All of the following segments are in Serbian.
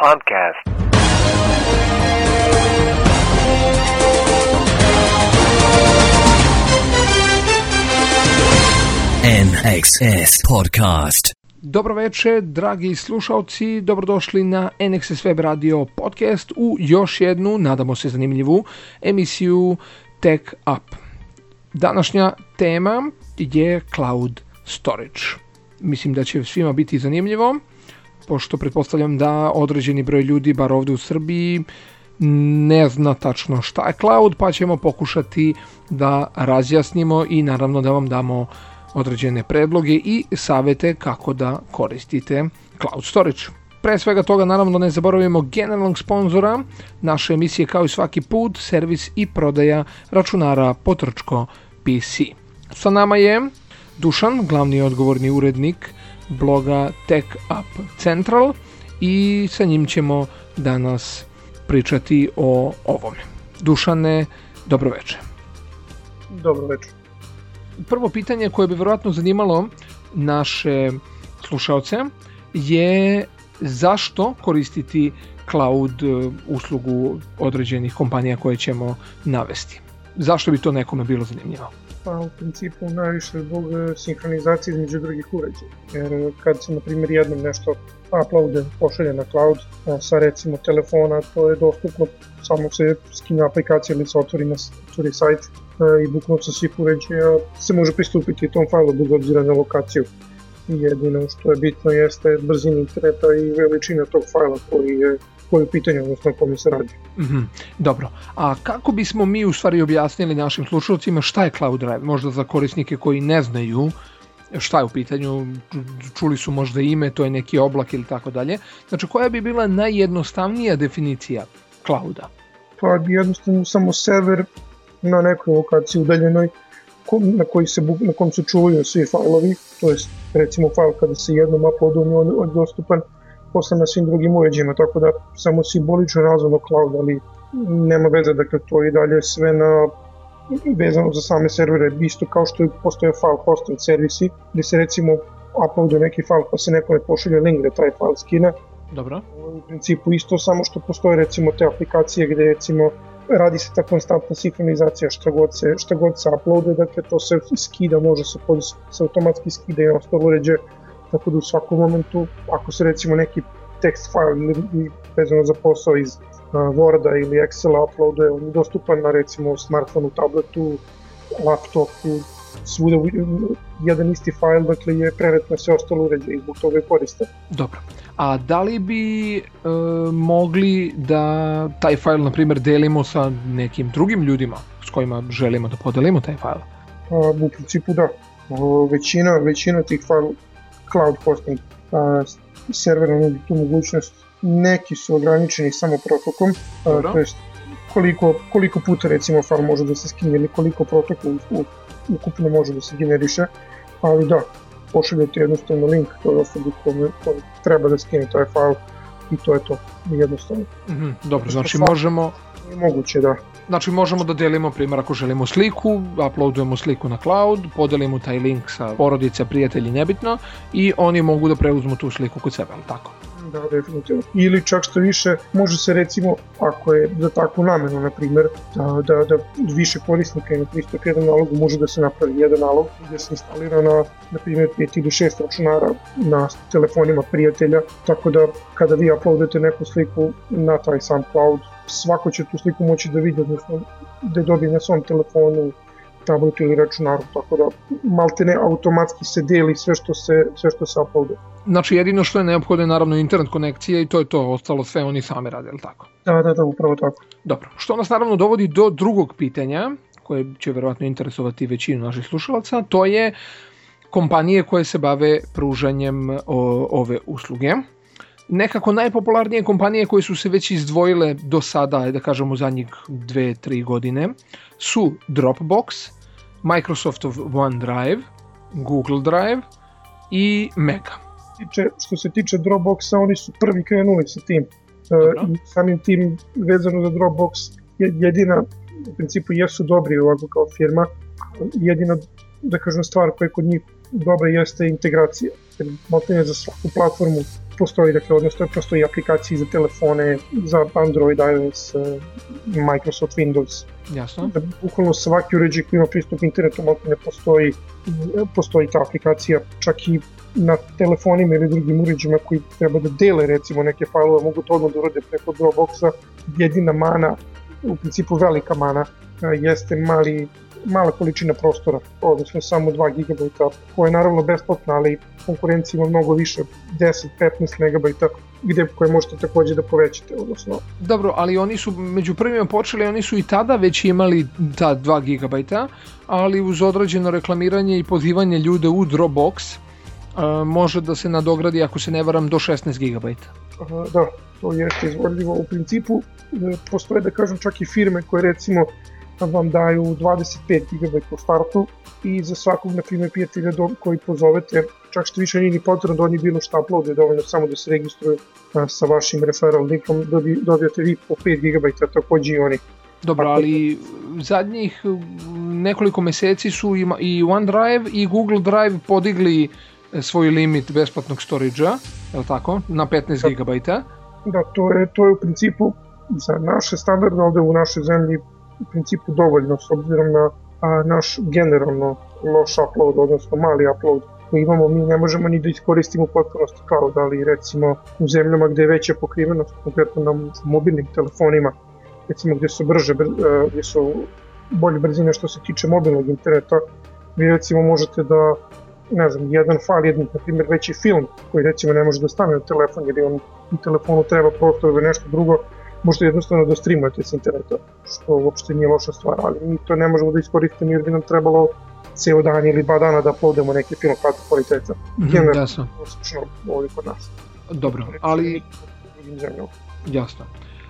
podcast. NXS Podcast. Dobro veče, dragi slušalci, dobrodošli na NXS Web Radio podcast u još jednu, nadamo se zanimljivu, emisiju Tech Up. Današnja tema je cloud storage. Mislim da će svima biti zanimljivo, pošto pretpostavljam da određeni broj ljudi, bar ovde u Srbiji, ne zna tačno šta je cloud, pa ćemo pokušati da razjasnimo i naravno da vam damo određene predloge i savete kako da koristite cloud storage. Pre svega toga naravno ne zaboravimo generalnog sponzora naše emisije kao i svaki put, servis i prodaja računara Potrčko PC. Sa nama je Dušan, glavni odgovorni urednik bloga Tech Up Central i sa njim ćemo danas pričati o ovome. Dušane, dobro večer. Dobro večer. Prvo pitanje koje bi verovatno zanimalo naše slušalce je zašto koristiti cloud e, uslugu određenih kompanija koje ćemo navesti. Zašto bi to nekome bilo zanimljivo? Pa u principu najviše zbog e, sinhronizacije između drugih uređaja. Jer e, kad se na primjer jednom nešto uploade pošalje na cloud sa recimo telefona, to je dostupno samo se skine aplikacija ili se otvori na otvori sajt i bukvalno sa svih uređaja se može pristupiti tom fajlu bez obzira na lokaciju. Jedino što je bitno jeste brzina interneta i veličina tog fajla koji je koje pitanje, odnosno kome se radi. Mm -hmm. Dobro, a kako bismo mi u stvari objasnili našim slušalcima šta je Cloud Drive? Možda za korisnike koji ne znaju šta je u pitanju, čuli su možda ime, to je neki oblak ili tako dalje. Znači, koja bi bila najjednostavnija definicija clouda? Pa jednostavno samo server na nekoj lokaciji udaljenoj na koji se na kom se čuvaju svi fajlovi, to je recimo fajl kada se jednom uploaduje on je dostupan posle na svim drugim uređajima, tako da samo simbolično nazvano cloud, ali nema veze, dakle to i dalje sve na vezano za same servere, isto kao što postoje file hosting servisi, gde se recimo uploaduje neki file pa se nekome pošalje link da taj file skine. Dobro. U principu isto, samo što postoje recimo te aplikacije gde recimo radi se ta konstantna sinhronizacija šta god se, šta god se uploaduje, dakle to se skida, može se, pod, se automatski skida i ostalo uređe, tako da u svakom momentu, ako se recimo neki tekst file vezano za posao iz uh, Worda ili Excela uploaduje, on je dostupan na recimo smartfonu, tabletu, laptopu, svuda jedan isti fajl, dakle je prenet na sve ostalo uređaje i zbog toga je koriste. Dobro. A da li bi e, mogli da taj fajl, na primjer, delimo sa nekim drugim ljudima s kojima želimo da podelimo taj fajl? A, u principu da. O, većina, većina tih fajl cloud hosting a, servera nudi tu mogućnost. Neki su ograničeni samo protokom, a, to jest koliko, koliko puta recimo file može da se skine ili koliko protokol u, ukupno može da se generiše, ali da, pošaljete jednostavno link toj osobi kome, kome treba da skine taj file i to je to, jednostavno. Mm -hmm, dobro, znači možemo... Moguće, da. Znači možemo da delimo, primjer, ako želimo sliku, uploadujemo sliku na cloud, podelimo taj link sa porodice, prijatelji, nebitno, i oni mogu da preuzmu tu sliku kod sebe, ali tako? Da, definitivno. Ili čak što više, može se recimo, ako je za takvu namenu, na primer, da, da, da više korisnika ima pristup jedan nalogu, može da se napravi jedan nalog gde se instalira na, na primjer, 5 ili 6 računara na telefonima prijatelja, tako da kada vi uploadete neku sliku na taj sam cloud, svako će tu sliku moći da vidi, odnosno da dobije na svom telefonu tabletu ili računaru, tako da malte ne automatski se deli sve što se, sve što se uploaduje. Znači jedino što je neophodno je naravno internet konekcija i to je to, ostalo sve oni sami rade, ili tako? Da, da, da, upravo tako. Dobro, što nas naravno dovodi do drugog pitanja, koje će verovatno interesovati većinu naših slušalaca, to je kompanije koje se bave pružanjem o, ove usluge. Nekako najpopularnije kompanije koje su se već izdvojile do sada, da kažemo zadnjih 2-3 godine, su Dropbox, Microsoftov OneDrive, Google Drive i Mega. Tiče, što se tiče Dropboxa, oni su prvi krenuli sa tim. Uh, samim tim vezano za Dropbox jedina, u principu jesu dobri ovako kao firma, jedina da kažem stvar koja je kod njih dobra jeste integracija. Jer za svaku platformu postoji, dakle, odnosno postoji aplikacije za telefone, za Android, iOS, Microsoft Windows. Jasno. Da bukvalno svaki uređaj koji ima pristup internetu ne postoji, postoji ta aplikacija, čak i na telefonima ili drugim uređajima koji treba da dele recimo neke failove, mogu to odmah da urade preko Dropboxa. Jedina mana, u principu velika mana, jeste mali mala količina prostora, odnosno samo 2 GB, koja je naravno besplatna, ali konkurencija ima mnogo više, 10-15 MB gde koje možete takođe da povećate, odnosno. Dobro, ali oni su među prvima počeli, oni su i tada već imali ta 2 GB, ali uz određeno reklamiranje i pozivanje ljude u Dropbox može da se nadogradi, ako se ne varam, do 16 GB. Da, to jeste izvodljivo. U principu e, postoje, da kažem, čak i firme koje recimo vam daju 25 GB u startu i za svakog, na primjer, prijatelja koji pozovete, čak što više nije ni potrebno da oni bilo šta uploade, dovoljno samo da se registruju sa vašim referral linkom, dobijate vi po 5 GB, takođe i oni. Dobro, ali zadnjih nekoliko meseci su i OneDrive i Google Drive podigli e, svoj limit besplatnog storage-a, je li tako, na 15 da. GB. Da, to je, to je u principu za naše standarde ovde u našoj zemlji u principu dovoljno s obzirom na a, naš generalno loš upload, odnosno mali upload koji imamo, mi ne možemo ni da iskoristimo u potpunosti cloud, ali recimo u zemljama gde je veća pokrivenost, konkretno na mobilnim telefonima, recimo gde su brže, gde su bolje brzine što se tiče mobilnog interneta, vi recimo možete da ne znam, jedan file, jedan, na primjer, veći film koji recimo ne može da stane na telefon jer on i telefonu treba prostor ili nešto drugo, možete jednostavno da streamujete s interneta, što uopšte nije loša stvar, ali mi to ne možemo da iskoristimo jer bi nam trebalo ceo dan ili dva dana da uploademo neki film kako kvaliteta. Mm -hmm, jasno. Prosječno ovdje kod nas. Dobro, ali... Jasno.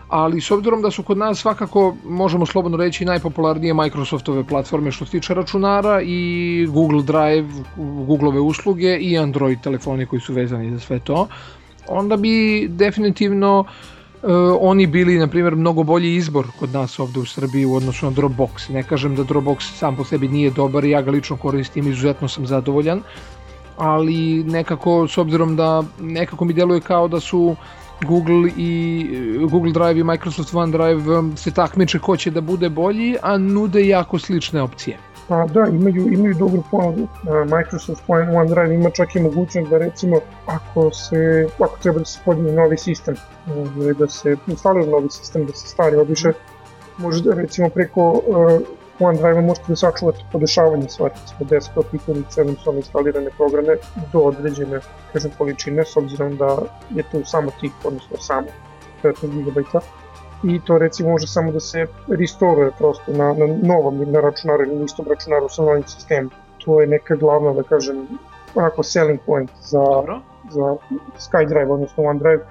Ali s obzirom da su kod nas svakako, možemo slobodno reći, najpopularnije Microsoftove platforme što se tiče računara i Google Drive, Googleove usluge i Android telefoni koji su vezani za sve to, onda bi definitivno uh, oni bili, na primjer, mnogo bolji izbor kod nas ovde u Srbiji u odnosu na Dropbox. Ne kažem da Dropbox sam po sebi nije dobar, ja ga lično koristim, izuzetno sam zadovoljan, ali nekako, s obzirom da nekako mi deluje kao da su Google i Google Drive i Microsoft OneDrive um, se takmiče ko će da bude bolji, a nude jako slične opcije. Pa da, imaju, imaju dobru ponudu. Microsoft OneDrive ima čak i mogućnost da recimo ako se ako treba da se podigne novi sistem ili da se instalira novi sistem, da se stari obiše, može da recimo preko uh, OneDrive možete da sačuvate podešavanje sva recimo desktop ikonice, eventualno instalirane programe do određene kažem, količine, s obzirom da je to samo tih, odnosno samo 15 GB i to recimo može samo da se restoruje prosto na, na novom na računaru ili istom računaru sa novim sistemom. To je neka glavna, da kažem, onako selling point za, Dobro. za SkyDrive, odnosno OneDrive.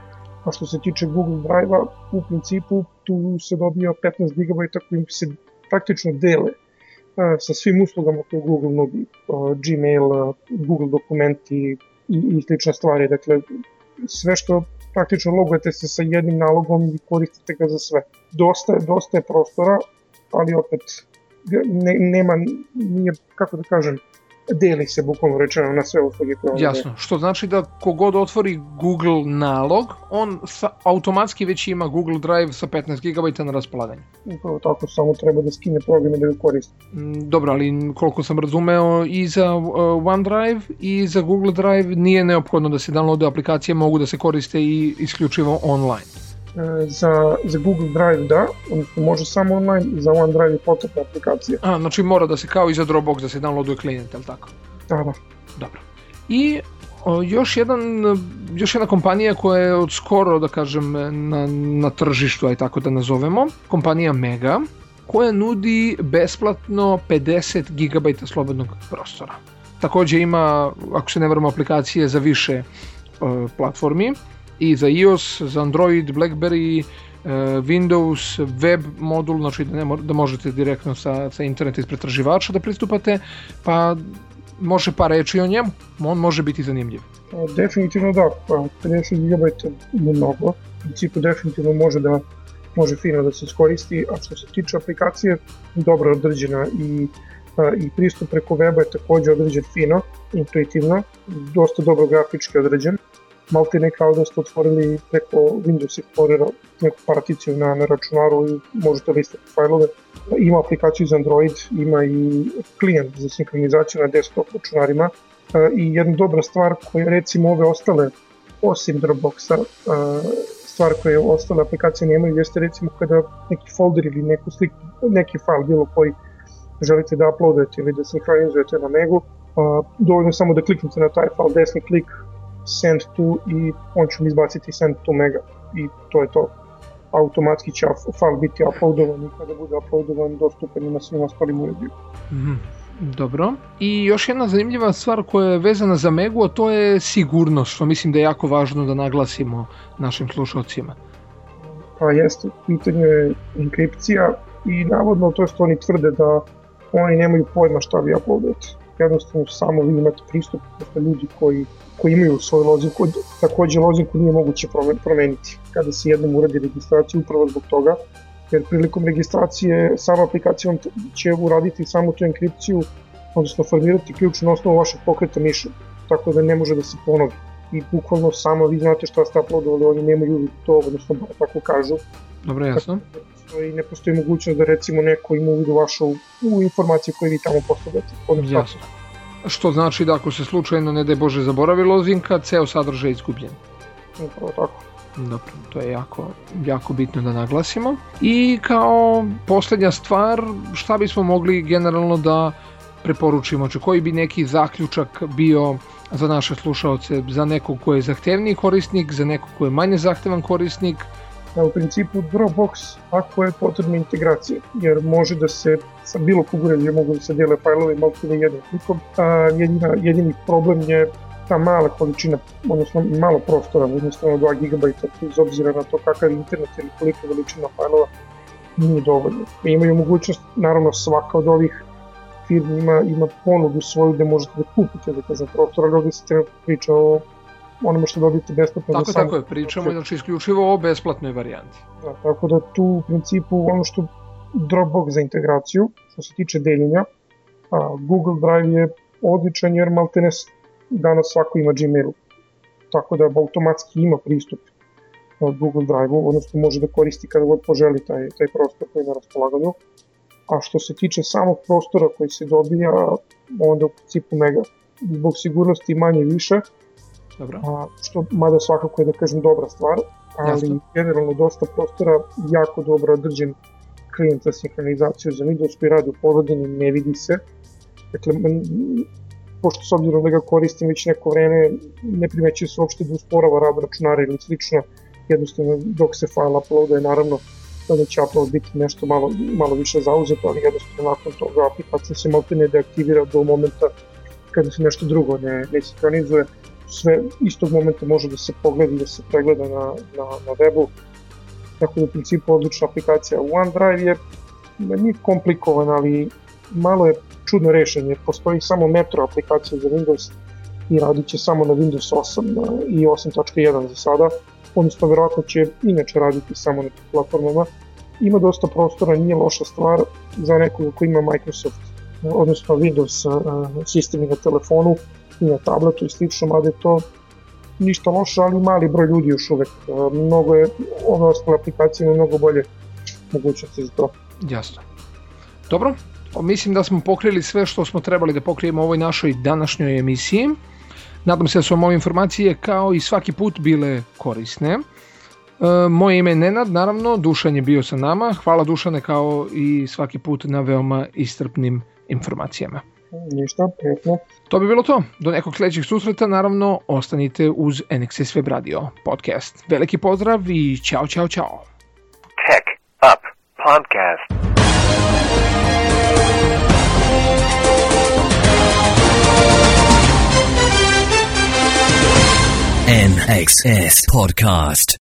A što se tiče Google Drive-a, u principu tu se dobija 15 GB kojim se praktično dele sa svim uslugama koje Google nudi, Gmail, Google dokumenti i, i slične stvari. Dakle, sve što praktično logujete se sa jednim nalogom i koristite ga za sve. Dosta je, dosta je prostora, ali opet ne, nema, nije, kako da kažem, deli se bukvalno rečeno na sve usluge koje on Jasno, što znači da kogod otvori Google nalog, on sa, automatski već ima Google Drive sa 15 GB na raspolaganju. Upravo tako, samo treba da skine program i da ga koristi. Mm, dobro, ali koliko sam razumeo i za uh, OneDrive i za Google Drive nije neophodno da se downloade aplikacije, mogu da se koriste i isključivo online. E, za, za Google Drive da, odnosno može samo online, za OneDrive je potrebna aplikacija. A, znači mora da se kao i za Dropbox da se downloaduje klijent, je li tako? Da, da. Dobro. I o, još, jedan, još jedna kompanija koja je od skoro, da kažem, na, na tržištu, aj tako da nazovemo, kompanija Mega, koja nudi besplatno 50 GB slobodnog prostora. Takođe ima, ako se ne vramo, aplikacije za više o, platformi i za iOS, za Android, Blackberry, e, Windows, web modul, znači da, ne, da možete direktno sa, sa interneta iz pretraživača da pristupate, pa može par reći o njemu, on može biti zanimljiv. Pa, definitivno da, pa 50 GB je mnogo, u principu definitivno može da može fino da se iskoristi, a što se tiče aplikacije, dobro određena i i pristup preko weba je takođe određen fino, intuitivno, dosta dobro grafički određen maltene kao da ste otvorili preko Windows Explorera neku particiju na, na računaru i možete listati fajlove. Ima aplikaciju za Android, ima i klijent za sinkronizaciju na desktop računarima i jedna dobra stvar koja recimo ove ostale osim Dropboxa stvar koje ostale aplikacije nemaju jeste recimo kada neki folder ili neku slik, neki file bilo koji želite da uploadujete ili da sinhronizujete na Megu, dovoljno samo da kliknete na taj file, desni klik, send to i on će mi izbaciti send to mega i to je to. Automatski će file biti uploadovan i kada bude uploadovan dostupan na svim ostalim uređima. Mm -hmm. Dobro. I još jedna zanimljiva stvar koja je vezana za Megu, a to je sigurnost, što mislim da je jako važno da naglasimo našim slušalcima. Pa jeste, pitanje je enkripcija i navodno to što oni tvrde da oni nemaju pojma šta vi uploadujete. Jednostavno samo vi imate pristup, dakle ljudi koji, koji imaju svoju lozinku, takođe lozinku nije moguće promeniti kada se jednom uradi registraciju upravo zbog toga jer prilikom registracije sama aplikacija vam će uraditi samo tu enkripciju, odnosno formirati ključ na osnovu vašeg pokreta miša, tako da ne može da se ponovi. I bukvalno samo vi znate šta ste uploadovali, oni nemaju to, odnosno tako kažu. Dobro, jasno. I ne postoji mogućnost da recimo neko ima uvid u vašu u informacije koje vi tamo postavljate. Odnosno, jasno. Što znači da ako se slučajno, ne da je Bože, zaboravi lozinka, ceo sadržaj je izgubljen. Upravo tako. Dobro, to je jako, jako bitno da naglasimo. I kao poslednja stvar, šta bismo mogli generalno da preporučimo? Če koji bi neki zaključak bio za naše slušalce, za nekog ko je zahtevniji korisnik, za nekog ko je manje zahtevan korisnik? U principu Dropbox ako je potrebna integracija, jer može da se sa bilo kog uređaja mogu da se dele fajlove malo jednim klikom. A, jedina, jedini problem je ta mala količina, odnosno malo prostora, jednostavno 2 GB, iz obzira na to kakav internet ili kolika veličina fajlova, nije dovoljno. Imaju mogućnost, naravno svaka od ovih firmi ima, ima ponudu svoju gde možete da kupite, da kažem, prostor, ali ovde se trenutno priča o onome što dobijete besplatno. Tako, tako je, pričamo znači isključivo o besplatnoj varijanti. Da, tako da tu u principu ono što Dropbox za integraciju, što se tiče deljenja, a Google Drive je odličan jer maltene danas svako ima Gmail, tako da automatski ima pristup Google Drive-u, odnosno može da koristi kada god poželi taj, taj prostor koji je na raspolaganju. A što se tiče samog prostora koji se dobija, onda u principu mega. Zbog sigurnosti manje više, Dobro. A, što mada svakako je da kažem dobra stvar, ali Jasno. generalno dosta prostora, jako dobro određen klijent za sinhronizaciju za Windows koji radi u pozadini, ne vidi se. Dakle, pošto s obzirom da ga koristim već neko vreme, ne primećuje se uopšte da usporava rad računara ili slično, jednostavno dok se file uploaduje, naravno da će upload biti nešto malo, malo više zauzeto, ali jednostavno nakon toga aplikacija se malo ne deaktivira do momenta kada se nešto drugo ne, ne sinkronizuje, sve istog momenta može da se pogleda i da se pregleda na, na, na webu, tako da u principu odlična aplikacija. OneDrive je nije komplikovan, ali malo je čudno rešen jer postoji samo Metro aplikacija za Windows i radit će samo na Windows 8 i 8.1 za sada, odnosno verovatno će inače raditi samo na platformama. Ima dosta prostora, nije loša stvar za nekog ko ima Microsoft, odnosno Windows sistemi na telefonu i na tabletu i slično, mada je to ništa loše, ali mali broj ljudi još uvek. Mnogo je, ove ostale aplikacije mnogo bolje mogućnosti za to. Jasno. Dobro, Mislim da smo pokrili sve što smo trebali da pokrijemo u ovoj našoj današnjoj emisiji. Nadam se da su vam ove informacije kao i svaki put bile korisne. E, moje ime je Nenad, naravno, Dušan je bio sa nama. Hvala Dušane kao i svaki put na veoma istrpnim informacijama. Ništa, prijetno. To bi bilo to. Do nekog sledećeg susreta, naravno, ostanite uz NXS Web Radio podcast. Veliki pozdrav i čao, čao, čao. Tech Up Podcast. NXS Podcast.